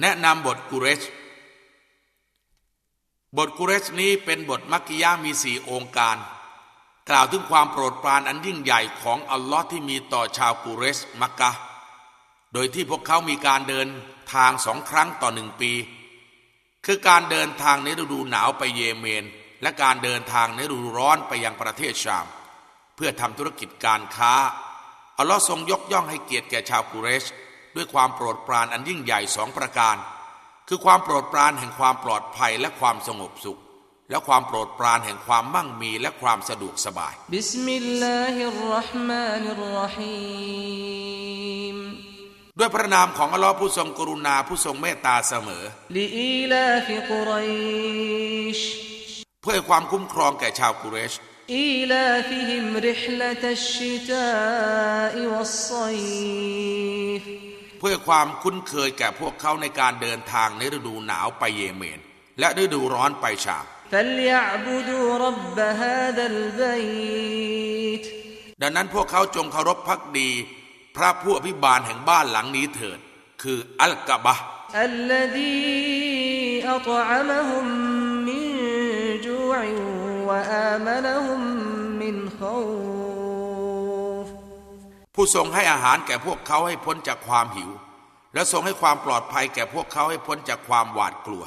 แนะนำบทกุเรช บทกุเรชนี้เป็นบทมักกิยามีสี่องค์การ กล่าวถึงความโปรดปรานอันยิ่งใหญ่ของอัลลอฮ์ที่มีต่อชาวกุเรชมักกะ โดยที่พวกเขามีการเดินทางสองครั้งต่อหนึ่งปี คือการเดินทางในฤดูหนาวไปเยเมน และการเดินทางในฤดูร้อนไปยังประเทศชาม เพื่อทำธุรกิจการค้าอัลลอฮ์ทรงยกย่องให้เกียรติแก่ชาวกุเรช ด้วยความโปรดปรานอันยิ่งใหญ่สองประการ คือความโปรดปรานแห่งความปลอดภัยและความสงบสุข และความโปรดปรานแห่งความมั่งมีและความสะดวกสบาย بسم الله الرحمن الرحيمด้วยพระนามของอัลลอฮ์ผู้ทรงกรุณาผู้ทรงเมตตาเสมอلإيلاف قريشเพื่อให้ความคุ้มครองแก่ชาวกุเรชإيلافهم رحلة الشتاء والصيف เพื่อความคุ้นเคยแก่พวกเขาในการเดินทางในฤดูหนาวไปเยเมน และฤดูร้อนไปชามดังนั้นพวกเขาจงเคารพภักดี พระผู้อภิบาลแห่งบ้านหลังนี้เถิด คืออัลกะบะอั ผู้ทรงให้อาหารแก่พวกเขาให้พ้นจากความหิว และทรงให้ความปลอดภัยแก่พวกเขาให้พ้นจากความหวาดกลัว